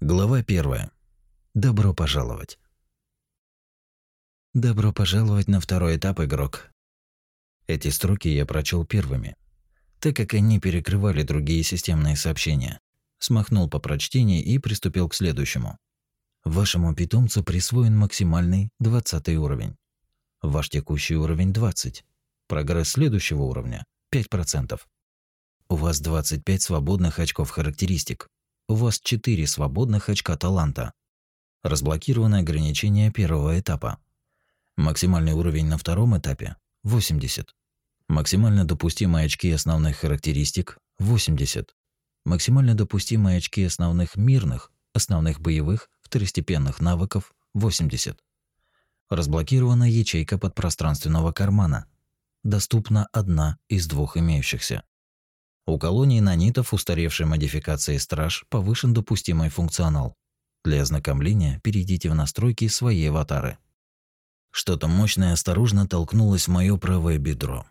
Глава первая. Добро пожаловать. Добро пожаловать на второй этап, игрок. Эти строки я прочел первыми, так как они перекрывали другие системные сообщения. Смахнул по прочтении и приступил к следующему. Вашему питомцу присвоен максимальный 20 уровень. Ваш текущий уровень 20. Прогресс следующего уровня 5%. У вас 25 свободных очков характеристик. У вас 4 свободных очка таланта. Разблокировано ограничение первого этапа. Максимальный уровень на втором этапе 80. Максимально допустимые очки основных характеристик 80. Максимально допустимые очки основных мирных, основных боевых, второстепенных навыков 80. Разблокирована ячейка подпространственного кармана. Доступна одна из двух имеющихся. У колонии нанитов устаревшей модификации «Страж» повышен допустимый функционал. Для ознакомления перейдите в настройки своей аватары. Что-то мощное осторожно толкнулось в моё правое бедро.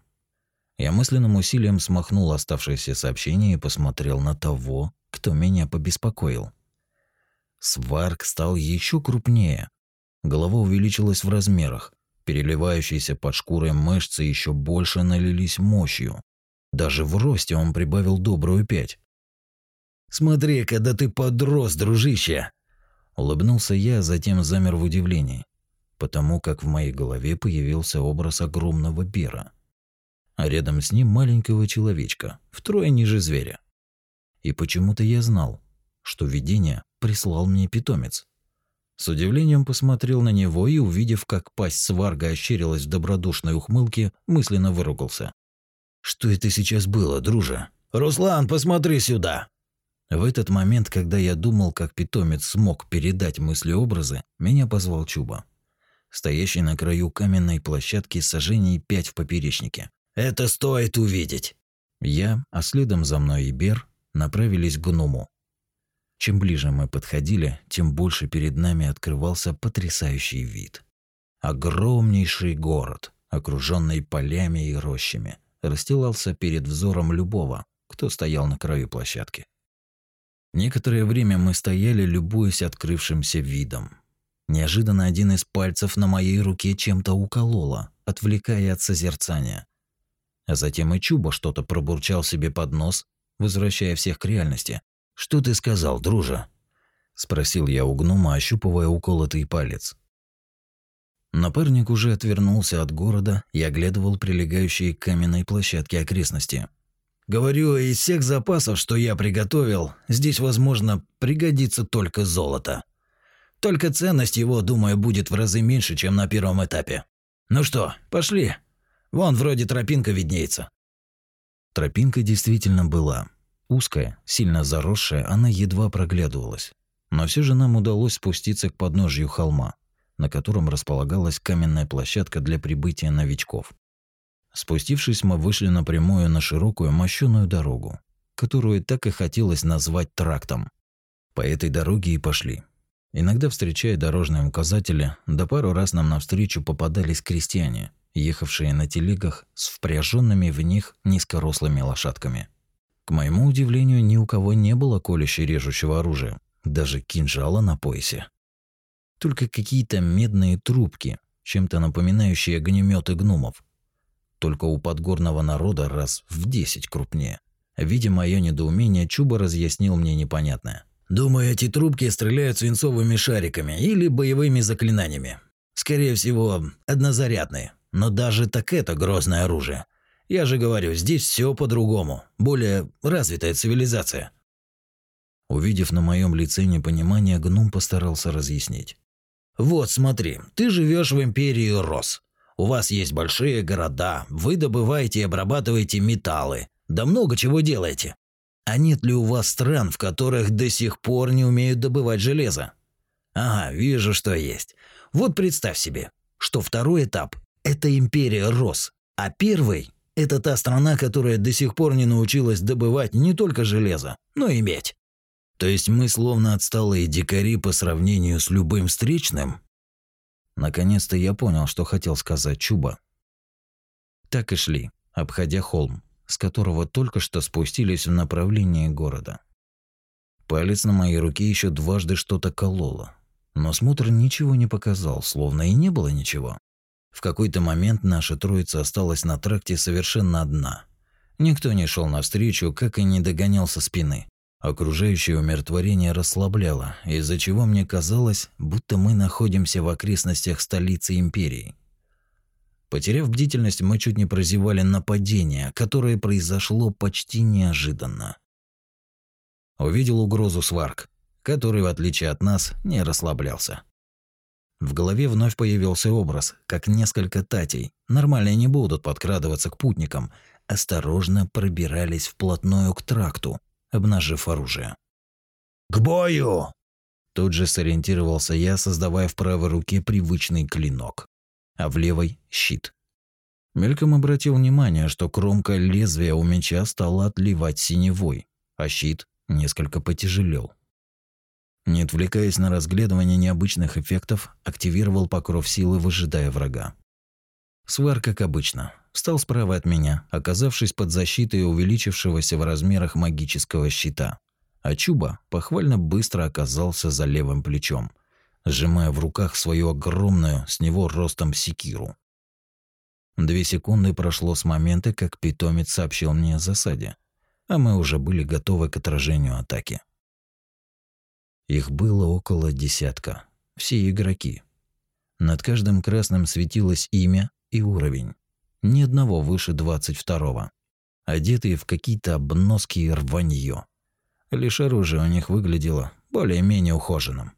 Я мысленным усилием смахнул оставшиеся сообщения и посмотрел на того, кто меня побеспокоил. Сварк стал еще крупнее. Голова увеличилась в размерах. Переливающиеся под шкурой мышцы еще больше налились мощью. Даже в росте он прибавил добрую пять. «Смотри, когда ты подрос, дружище!» Улыбнулся я, затем замер в удивлении, потому как в моей голове появился образ огромного бера, а рядом с ним маленького человечка, втрое ниже зверя. И почему-то я знал, что видение прислал мне питомец. С удивлением посмотрел на него и, увидев, как пасть сварга ощерилась в добродушной ухмылке, мысленно выругался. Что это сейчас было, друже? Руслан, посмотри сюда. В этот момент, когда я думал, как питомец смог передать мысли-образы, меня позвал Чуба, стоящий на краю каменной площадки сажений пять в поперечнике. Это стоит увидеть. Я, а следом за мной и Бер, направились к гному. Чем ближе мы подходили, тем больше перед нами открывался потрясающий вид. Огромнейший город, окруженный полями и рощами, расстилался перед взором любого, кто стоял на краю площадки. Некоторое время мы стояли, любуясь открывшимся видом. Неожиданно один из пальцев на моей руке чем-то укололо, отвлекая от созерцания. А затем и Чуба что-то пробурчал себе под нос, возвращая всех к реальности. «Что ты сказал, дружа?» – спросил я у гнома, ощупывая уколотый палец. Напарник уже отвернулся от города и оглядывал прилегающие к каменной площадке окрестности. «Говорю, из всех запасов, что я приготовил, здесь, возможно, пригодится только золото. Только ценность его, думаю, будет в разы меньше, чем на первом этапе. Ну что, пошли. Вон вроде тропинка виднеется». Тропинка действительно была. Узкая, сильно заросшая, она едва проглядывалась. Но все же нам удалось спуститься к подножью холма на котором располагалась каменная площадка для прибытия новичков. Спустившись, мы вышли напрямую на широкую мощеную дорогу, которую так и хотелось назвать трактом. По этой дороге и пошли. Иногда, встречая дорожные указатели, да пару раз нам навстречу попадались крестьяне, ехавшие на телегах с впряженными в них низкорослыми лошадками. К моему удивлению, ни у кого не было колюще-режущего оружия, даже кинжала на поясе только какие-то медные трубки, чем-то напоминающие огнеметы гномов. Только у подгорного народа раз в десять крупнее. Видя мое недоумение, Чуба разъяснил мне непонятное. «Думаю, эти трубки стреляют свинцовыми шариками или боевыми заклинаниями. Скорее всего, однозарядные. Но даже так это грозное оружие. Я же говорю, здесь все по-другому. Более развитая цивилизация». Увидев на моем лице непонимание, гном постарался разъяснить. Вот смотри, ты живешь в империи Рос. У вас есть большие города, вы добываете и обрабатываете металлы, да много чего делаете. А нет ли у вас стран, в которых до сих пор не умеют добывать железо? Ага, вижу, что есть. Вот представь себе, что второй этап – это империя Рос, а первый – это та страна, которая до сих пор не научилась добывать не только железо, но и медь. То есть мы словно отсталые дикари по сравнению с любым встречным? Наконец-то я понял, что хотел сказать Чуба. Так и шли, обходя холм, с которого только что спустились в направлении города. Палец на моей руке еще дважды что-то кололо. Но смотр ничего не показал, словно и не было ничего. В какой-то момент наша троица осталась на тракте совершенно одна. Никто не шел навстречу, как и не догонял со спины. Окружающее умиротворение расслабляло, из-за чего мне казалось, будто мы находимся в окрестностях столицы империи. Потеряв бдительность, мы чуть не прозевали нападение, которое произошло почти неожиданно. Увидел угрозу сварк, который, в отличие от нас, не расслаблялся. В голове вновь появился образ, как несколько татей, нормально не будут подкрадываться к путникам, осторожно пробирались вплотную к тракту, обнажив оружие. «К бою!» Тут же сориентировался я, создавая в правой руке привычный клинок, а в левой – щит. Мельком обратил внимание, что кромка лезвия у меча стала отливать синевой, а щит несколько потяжелел. Не отвлекаясь на разглядывание необычных эффектов, активировал покров силы, выжидая врага. Свар, как обычно, встал справа от меня, оказавшись под защитой увеличившегося в размерах магического щита. А Чуба похвально быстро оказался за левым плечом, сжимая в руках свою огромную, с него ростом секиру. Две секунды прошло с момента, как питомец сообщил мне о засаде, а мы уже были готовы к отражению атаки. Их было около десятка, все игроки. Над каждым красным светилось имя и уровень ни одного выше двадцать второго, одетые в какие-то обноски и рванье. Лишь оружие у них выглядело более-менее ухоженным.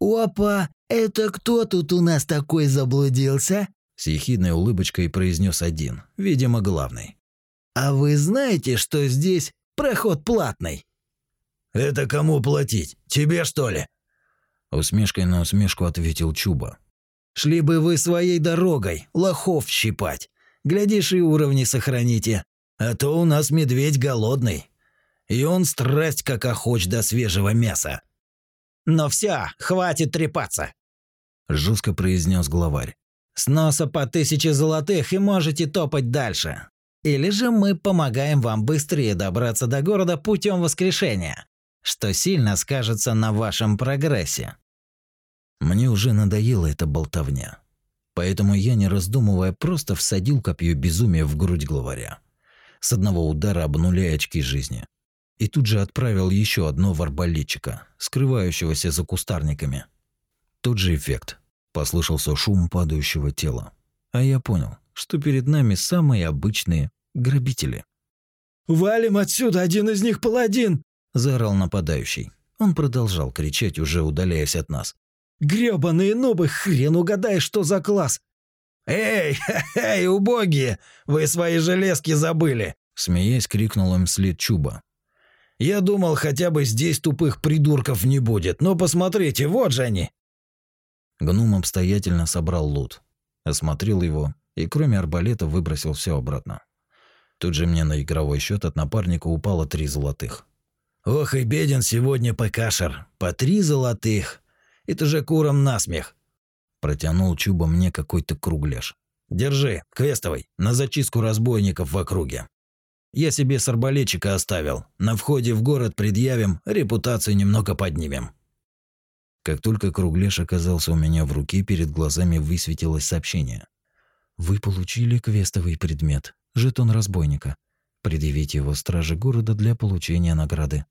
«Опа, это кто тут у нас такой заблудился?» С ехидной улыбочкой произнес один, видимо, главный. «А вы знаете, что здесь проход платный?» «Это кому платить? Тебе, что ли?» Усмешкой на усмешку ответил Чуба. Шли бы вы своей дорогой, лохов щипать. Глядишь, и уровни сохраните. А то у нас медведь голодный. И он страсть как охоч до свежего мяса. Но все, хватит трепаться. Жестко произнес главарь. С носа по тысяче золотых и можете топать дальше. Или же мы помогаем вам быстрее добраться до города путем воскрешения, что сильно скажется на вашем прогрессе. Мне уже надоела эта болтовня. Поэтому я, не раздумывая, просто всадил копье безумия в грудь главаря. С одного удара обнуляя очки жизни. И тут же отправил еще одно в арбалетчика, скрывающегося за кустарниками. Тот же эффект. Послышался шум падающего тела. А я понял, что перед нами самые обычные грабители. «Валим отсюда, один из них паладин!» – заорал нападающий. Он продолжал кричать, уже удаляясь от нас. Грёбаные нубы, хрен угадай, что за класс. Эй, эй, убогие, вы свои железки забыли, смеясь, крикнул им след Чуба. Я думал, хотя бы здесь тупых придурков не будет, но посмотрите, вот же они. Гном обстоятельно собрал лут, осмотрел его и кроме арбалета выбросил все обратно. Тут же мне на игровой счет от напарника упало три золотых. Ох и беден сегодня ПКшер, по три золотых. Это же куром насмех. Протянул Чуба мне какой-то кругляш. Держи, квестовый, на зачистку разбойников в округе. Я себе с арбалетчика оставил. На входе в город предъявим, репутацию немного поднимем. Как только кругляш оказался у меня в руке, перед глазами высветилось сообщение. Вы получили квестовый предмет жетон разбойника. Предъявите его страже города для получения награды.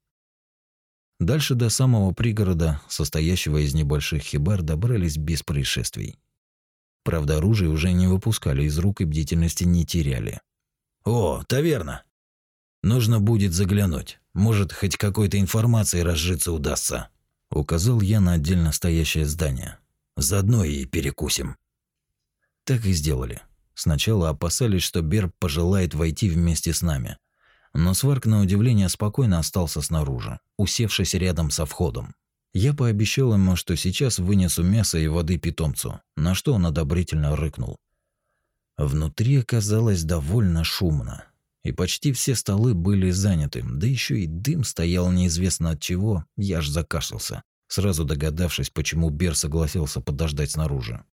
Дальше до самого пригорода, состоящего из небольших хибар, добрались без происшествий. Правда, оружие уже не выпускали из рук и бдительности не теряли. «О, таверна! Нужно будет заглянуть. Может, хоть какой-то информацией разжиться удастся», — указал я на отдельно стоящее здание. «Заодно и перекусим». Так и сделали. Сначала опасались, что Берб пожелает войти вместе с нами, но Сварк, на удивление, спокойно остался снаружи, усевшись рядом со входом. Я пообещал ему, что сейчас вынесу мясо и воды питомцу, на что он одобрительно рыкнул. Внутри оказалось довольно шумно, и почти все столы были заняты, да еще и дым стоял неизвестно от чего, я аж закашлялся, сразу догадавшись, почему Бер согласился подождать снаружи.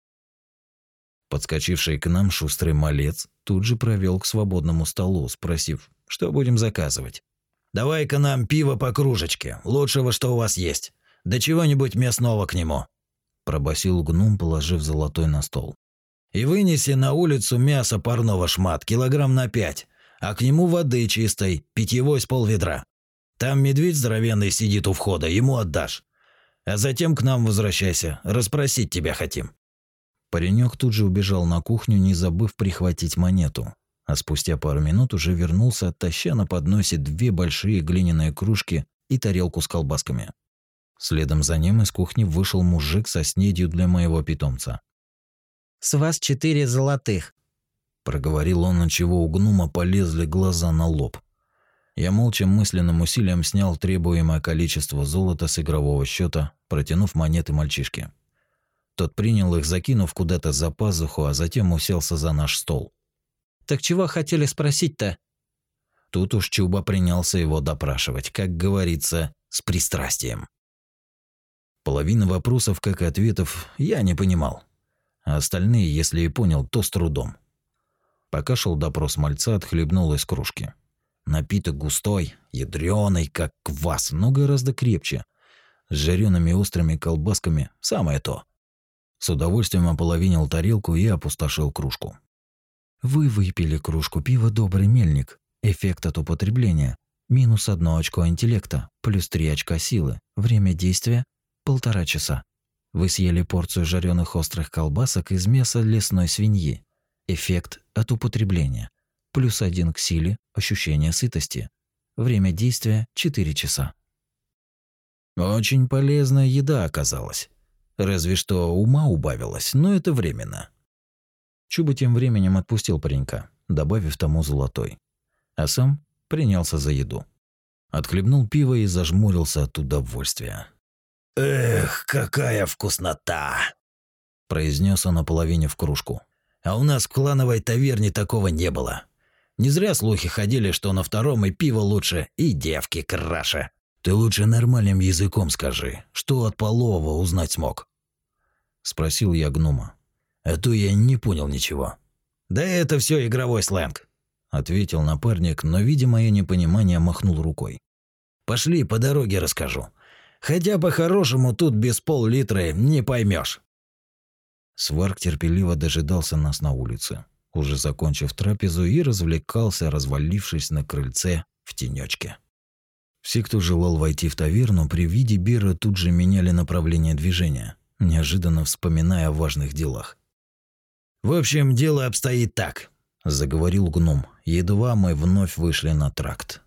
Подскочивший к нам шустрый малец тут же провел к свободному столу, спросив, что будем заказывать. Давай-ка нам пиво по кружечке, лучшего, что у вас есть. Да чего-нибудь мясного к нему», – пробасил гном, положив золотой на стол. «И вынеси на улицу мясо парного шмат, килограмм на пять, а к нему воды чистой, питьевой с полведра. Там медведь здоровенный сидит у входа, ему отдашь. А затем к нам возвращайся, расспросить тебя хотим». Паренек тут же убежал на кухню, не забыв прихватить монету а спустя пару минут уже вернулся, таща на подносе две большие глиняные кружки и тарелку с колбасками. Следом за ним из кухни вышел мужик со снедью для моего питомца. «С вас четыре золотых», – проговорил он, чего у гнума полезли глаза на лоб. Я молча мысленным усилием снял требуемое количество золота с игрового счета, протянув монеты мальчишке. Тот принял их, закинув куда-то за пазуху, а затем уселся за наш стол. Так чего хотели спросить-то? Тут уж Чуба принялся его допрашивать, как говорится, с пристрастием. Половина вопросов, как и ответов, я не понимал. А остальные, если и понял, то с трудом. Пока шел допрос мальца, отхлебнул из кружки. Напиток густой, ядреный, как квас, но гораздо крепче. С жареными острыми колбасками – самое то. С удовольствием ополовинил тарелку и опустошил кружку. Вы выпили кружку пива «Добрый мельник». Эффект от употребления – минус одно очко интеллекта, плюс три очка силы. Время действия – полтора часа. Вы съели порцию жареных острых колбасок из мяса лесной свиньи. Эффект от употребления – плюс один к силе, ощущение сытости. Время действия – 4 часа. Очень полезная еда оказалась. Разве что ума убавилось, но это временно. Чуба тем временем отпустил паренька, добавив тому золотой. А сам принялся за еду. Отхлебнул пиво и зажмурился от удовольствия. «Эх, какая вкуснота!» произнес он наполовине в кружку. «А у нас в клановой таверне такого не было. Не зря слухи ходили, что на втором и пиво лучше, и девки краше. Ты лучше нормальным языком скажи, что от полового узнать смог?» Спросил я гнома. А то я не понял ничего. Да это все игровой сленг, ответил напарник, но видя мое непонимание, махнул рукой. Пошли по дороге расскажу. Хотя по-хорошему тут без пол-литра не поймешь. Сварк терпеливо дожидался нас на улице, уже закончив трапезу и развлекался, развалившись на крыльце в тенечке. Все, кто желал войти в таверну, при виде Бира тут же меняли направление движения, неожиданно вспоминая о важных делах. В общем, дело обстоит так, заговорил гном. Едва мы вновь вышли на тракт.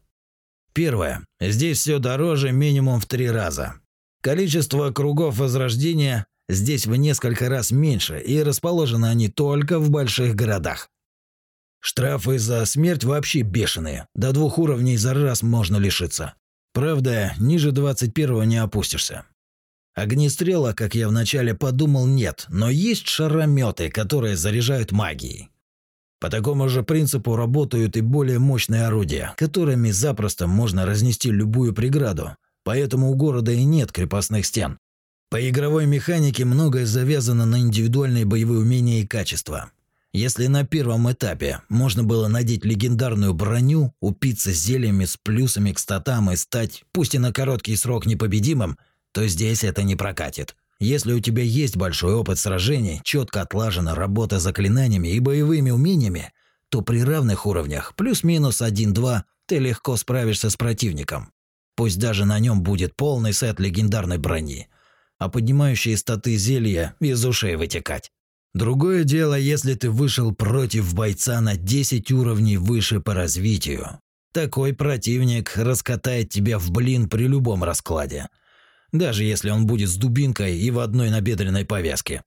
Первое. Здесь все дороже минимум в три раза. Количество кругов возрождения здесь в несколько раз меньше, и расположены они только в больших городах. Штрафы за смерть вообще бешеные. До двух уровней за раз можно лишиться. Правда, ниже 21 не опустишься. Огнестрела, как я вначале подумал, нет, но есть шарометы, которые заряжают магией. По такому же принципу работают и более мощные орудия, которыми запросто можно разнести любую преграду, поэтому у города и нет крепостных стен. По игровой механике многое завязано на индивидуальные боевые умения и качества. Если на первом этапе можно было надеть легендарную броню, упиться зельями с плюсами к статам и стать, пусть и на короткий срок, непобедимым – то здесь это не прокатит. Если у тебя есть большой опыт сражений, четко отлажена работа заклинаниями и боевыми умениями, то при равных уровнях плюс-минус 1-2 ты легко справишься с противником. Пусть даже на нем будет полный сет легендарной брони, а поднимающие статы зелья из ушей вытекать. Другое дело, если ты вышел против бойца на 10 уровней выше по развитию. Такой противник раскатает тебя в блин при любом раскладе – даже если он будет с дубинкой и в одной набедренной повязке.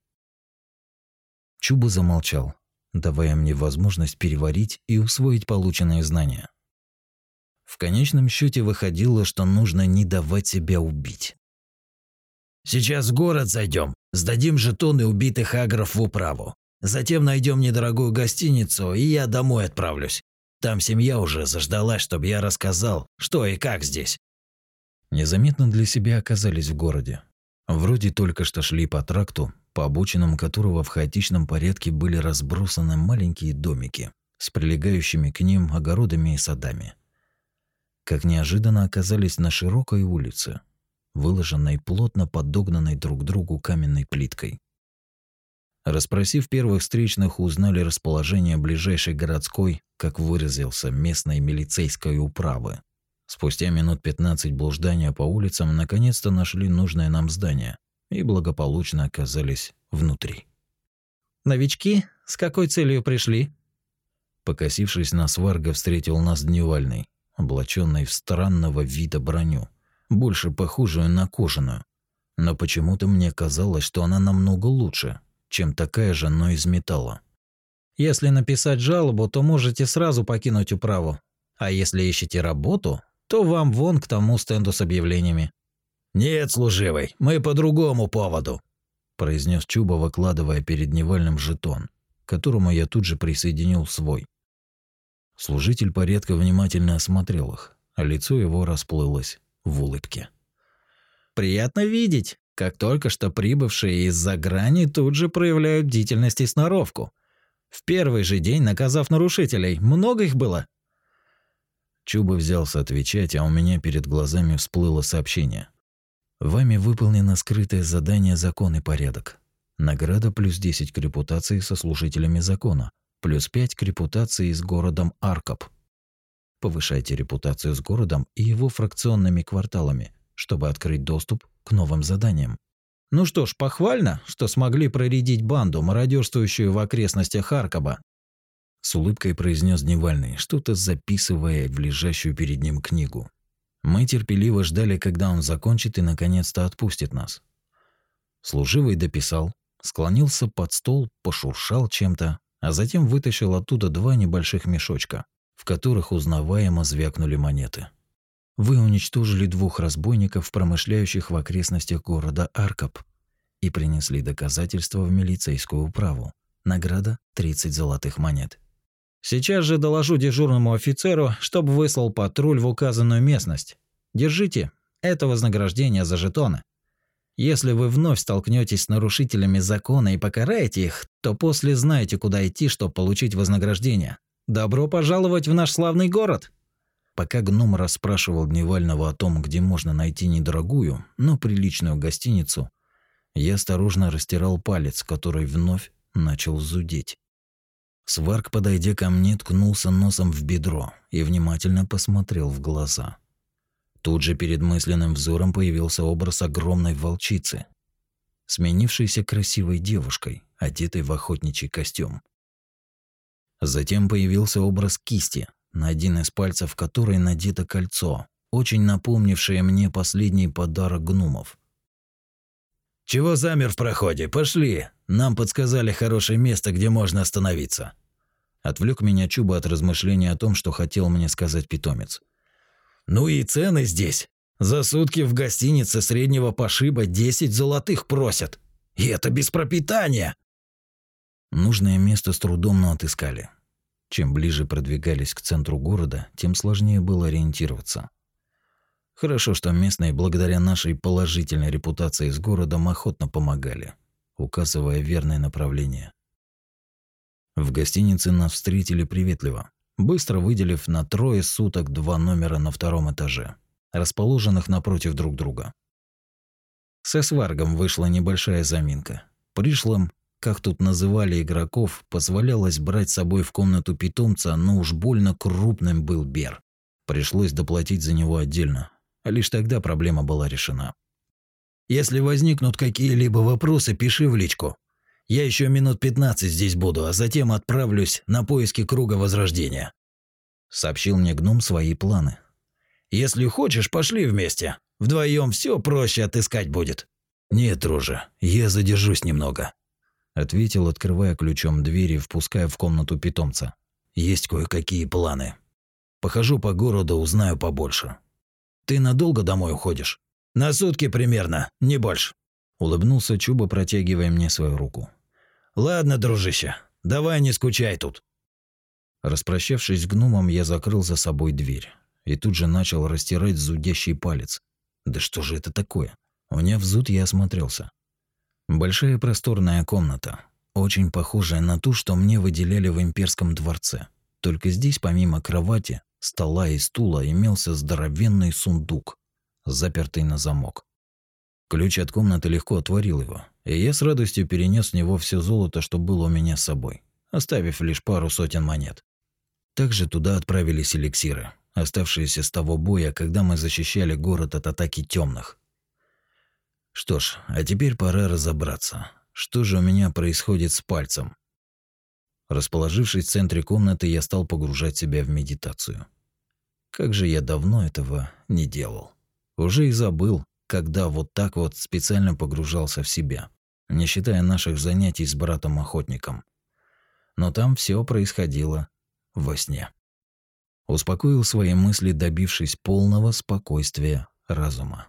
Чуба замолчал, давая мне возможность переварить и усвоить полученные знания. В конечном счете выходило, что нужно не давать себя убить. Сейчас в город зайдем, сдадим жетоны убитых агров в управу. Затем найдем недорогую гостиницу, и я домой отправлюсь. Там семья уже заждалась, чтобы я рассказал, что и как здесь. Незаметно для себя оказались в городе. Вроде только что шли по тракту, по обочинам которого в хаотичном порядке были разбросаны маленькие домики с прилегающими к ним огородами и садами. как неожиданно оказались на широкой улице, выложенной плотно подогнанной друг к другу каменной плиткой. Расспросив первых встречных, узнали расположение ближайшей городской, как выразился, местной милицейской управы. Спустя минут 15 блуждания по улицам наконец-то нашли нужное нам здание и благополучно оказались внутри. «Новички? С какой целью пришли?» Покосившись на сварга, встретил нас дневальный, облаченный в странного вида броню, больше похожую на кожаную. Но почему-то мне казалось, что она намного лучше, чем такая же, но из металла. Если написать жалобу, то можете сразу покинуть управу. А если ищете работу, то вам вон к тому стенду с объявлениями. «Нет, служивый, мы по другому поводу», – произнес Чуба, выкладывая перед Невальным жетон, к которому я тут же присоединил свой. Служитель порядка внимательно осмотрел их, а лицо его расплылось в улыбке. «Приятно видеть, как только что прибывшие из-за грани тут же проявляют бдительность и сноровку. В первый же день, наказав нарушителей, много их было?» Чуба взялся отвечать, а у меня перед глазами всплыло сообщение. Вами выполнено скрытое задание «Закон и порядок». Награда плюс 10 к репутации со служителями закона, плюс 5 к репутации с городом Аркап. Повышайте репутацию с городом и его фракционными кварталами, чтобы открыть доступ к новым заданиям. Ну что ж, похвально, что смогли проредить банду, мародерствующую в окрестностях Аркаба. С улыбкой произнес Дневальный, что-то записывая в лежащую перед ним книгу. Мы терпеливо ждали, когда он закончит и наконец-то отпустит нас. Служивый дописал, склонился под стол, пошуршал чем-то, а затем вытащил оттуда два небольших мешочка, в которых узнаваемо звякнули монеты. Вы уничтожили двух разбойников, промышляющих в окрестностях города Аркап, и принесли доказательства в милицейскую управу. Награда 30 золотых монет. Сейчас же доложу дежурному офицеру, чтобы выслал патруль в указанную местность. Держите, это вознаграждение за жетоны. Если вы вновь столкнетесь с нарушителями закона и покараете их, то после знаете, куда идти, чтобы получить вознаграждение. Добро пожаловать в наш славный город. Пока гном расспрашивал Дневального о том, где можно найти недорогую, но приличную гостиницу, я осторожно растирал палец, который вновь начал зудеть. Сварк, подойдя ко мне, ткнулся носом в бедро и внимательно посмотрел в глаза. Тут же перед мысленным взором появился образ огромной волчицы, сменившейся красивой девушкой, одетой в охотничий костюм. Затем появился образ кисти, на один из пальцев которой надето кольцо, очень напомнившее мне последний подарок гномов. «Чего замер в проходе? Пошли! Нам подсказали хорошее место, где можно остановиться». Отвлек меня Чуба от размышления о том, что хотел мне сказать питомец. «Ну и цены здесь. За сутки в гостинице среднего пошиба 10 золотых просят. И это без пропитания!» Нужное место с трудом, но отыскали. Чем ближе продвигались к центру города, тем сложнее было ориентироваться. Хорошо, что местные, благодаря нашей положительной репутации с городом, охотно помогали, указывая верное направление. В гостинице нас встретили приветливо, быстро выделив на трое суток два номера на втором этаже, расположенных напротив друг друга. Со сваргом вышла небольшая заминка. Пришлым как тут называли игроков, позволялось брать с собой в комнату питомца, но уж больно крупным был Бер. Пришлось доплатить за него отдельно. Лишь тогда проблема была решена. «Если возникнут какие-либо вопросы, пиши в личку. Я еще минут 15 здесь буду, а затем отправлюсь на поиски круга возрождения», — сообщил мне гном свои планы. «Если хочешь, пошли вместе. Вдвоем все проще отыскать будет». «Нет, друже, я задержусь немного», ответил, открывая ключом дверь и впуская в комнату питомца. Есть кое-какие планы. Похожу по городу, узнаю побольше. Ты надолго домой уходишь? На сутки примерно, не больше. Улыбнулся Чуба, протягивая мне свою руку. Ладно, дружище, давай не скучай тут. Распрощавшись с гномом, я закрыл за собой дверь и тут же начал растирать зудящий палец. Да что же это такое? Уняв зуд, я осмотрелся. Большая просторная комната, очень похожая на ту, что мне выделяли в имперском дворце. Только здесь, помимо кровати, стола и стула имелся здоровенный сундук, запертый на замок. Ключ от комнаты легко отворил его, и я с радостью перенес в него все золото, что было у меня с собой, оставив лишь пару сотен монет. Также туда отправились эликсиры, оставшиеся с того боя, когда мы защищали город от атаки темных. Что ж, а теперь пора разобраться, что же у меня происходит с пальцем. Расположившись в центре комнаты, я стал погружать себя в медитацию. Как же я давно этого не делал. Уже и забыл, когда вот так вот специально погружался в себя, не считая наших занятий с братом-охотником. Но там все происходило во сне. Успокоил свои мысли, добившись полного спокойствия разума.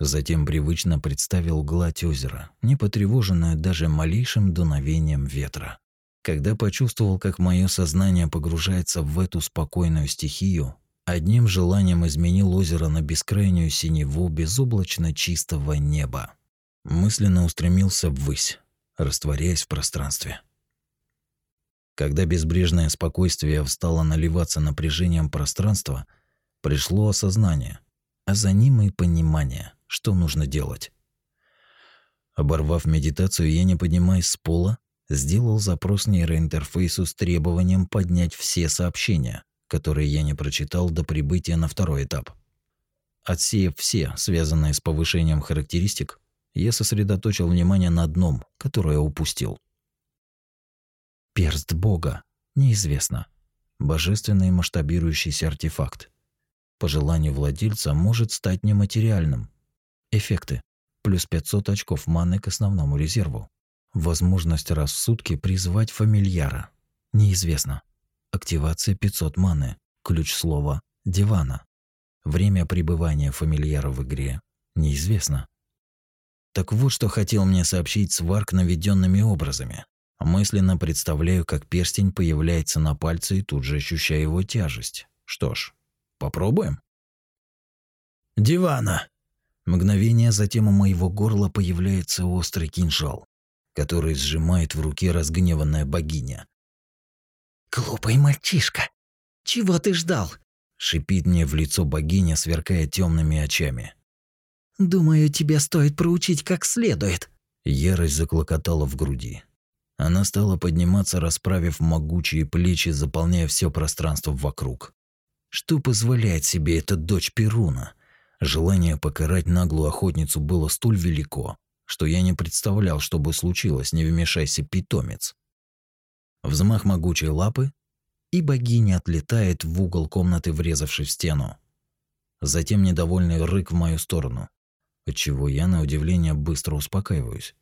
Затем привычно представил гладь озера, не потревоженную даже малейшим дуновением ветра. Когда почувствовал, как мое сознание погружается в эту спокойную стихию, одним желанием изменил озеро на бескрайнюю синеву безоблачно чистого неба. Мысленно устремился ввысь, растворяясь в пространстве. Когда безбрежное спокойствие встало наливаться напряжением пространства, пришло осознание, а за ним и понимание, что нужно делать. Оборвав медитацию, я, не поднимаясь с пола, сделал запрос нейроинтерфейсу с требованием поднять все сообщения, которые я не прочитал до прибытия на второй этап. Отсеяв все, связанные с повышением характеристик, я сосредоточил внимание на одном, которое упустил. Перст Бога. Неизвестно. Божественный масштабирующийся артефакт. По желанию владельца может стать нематериальным. Эффекты. Плюс 500 очков маны к основному резерву. Возможность раз в сутки призвать фамильяра. Неизвестно. Активация 500 маны. Ключ слова «дивана». Время пребывания фамильяра в игре. Неизвестно. Так вот, что хотел мне сообщить Сварк наведенными образами. Мысленно представляю, как перстень появляется на пальце и тут же ощущаю его тяжесть. Что ж, попробуем. «Дивана!» Мгновение затем у моего горла появляется острый кинжал, который сжимает в руке разгневанная богиня. «Глупый мальчишка! Чего ты ждал?» Шипит мне в лицо богиня, сверкая темными очами. «Думаю, тебе стоит проучить как следует». Ярость заклокотала в груди. Она стала подниматься, расправив могучие плечи, заполняя все пространство вокруг. Что позволяет себе эта дочь Перуна? Желание покарать наглую охотницу было столь велико, что я не представлял, что бы случилось, не вмешайся питомец. Взмах могучей лапы, и богиня отлетает в угол комнаты, врезавшись в стену. Затем недовольный рык в мою сторону, отчего я, на удивление, быстро успокаиваюсь.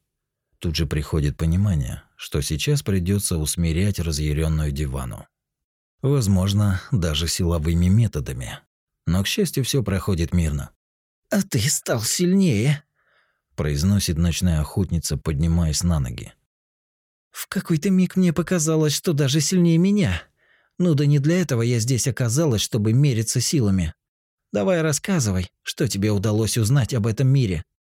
Тут же приходит понимание, что сейчас придется усмирять разъяренную дивану. Возможно, даже силовыми методами. Но, к счастью, все проходит мирно. «А ты стал сильнее», – произносит ночная охотница, поднимаясь на ноги. «В какой-то миг мне показалось, что даже сильнее меня. Ну да не для этого я здесь оказалась, чтобы мериться силами. Давай рассказывай, что тебе удалось узнать об этом мире».